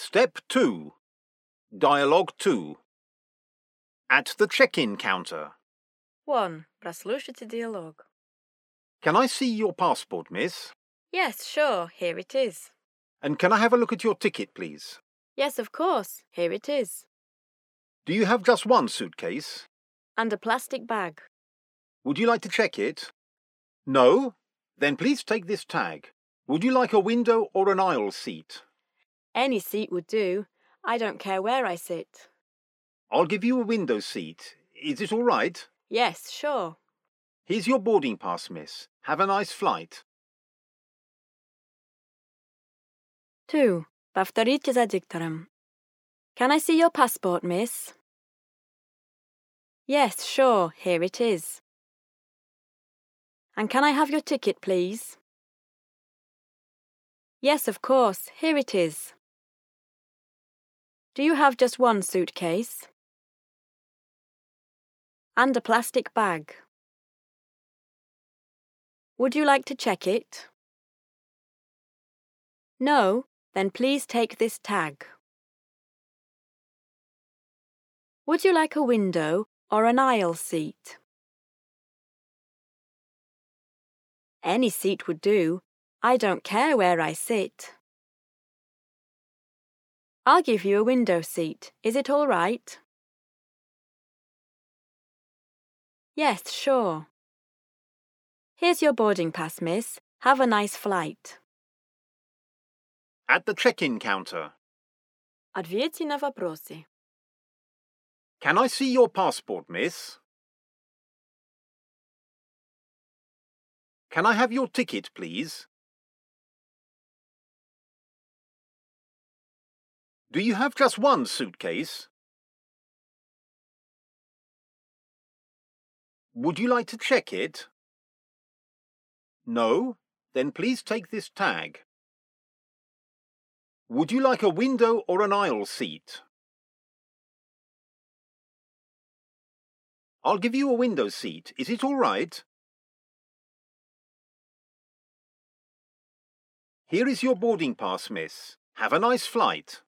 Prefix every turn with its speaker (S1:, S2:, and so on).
S1: Step 2. Dialogue 2. At the check-in counter.
S2: 1. Прослушайте диалог.
S1: Can I see your passport, miss?
S2: Yes, sure, here it is.
S1: And can I have a look at your ticket, please?
S2: Yes, of course, here it is.
S1: Do you have just one suitcase?
S2: And a plastic bag.
S1: Would you like to check it? No? Then please take this tag. Would you like a window or an aisle seat?
S2: Any seat would do. I don't care where I sit.
S1: I'll give you a window seat. Is it all right?
S2: Yes, sure.
S1: Here's your boarding pass, miss. Have a nice flight.
S2: 2. Повторите за диктором. Can I see your passport, miss? Yes, sure, here it is. And can I have your ticket, please? Yes, of course, here it is. Do you have just one suitcase? And a plastic bag. Would you like to check it? No, then please take this tag. Would you like a window or an aisle seat? Any seat would do. I don't care where I sit. I'll give you a window seat. Is it all right? Yes, sure. Here's your boarding pass, miss. Have a nice flight.
S1: At the check-in counter.
S2: Ответьте на вопросы.
S1: Can I see your passport, miss? Can I have your ticket, please? Do you have just one suitcase? Would you like to check it? No? Then please take this tag. Would you like a window or an aisle seat? I'll give you a window seat. Is it all right? Here is your boarding pass, miss. Have a nice flight.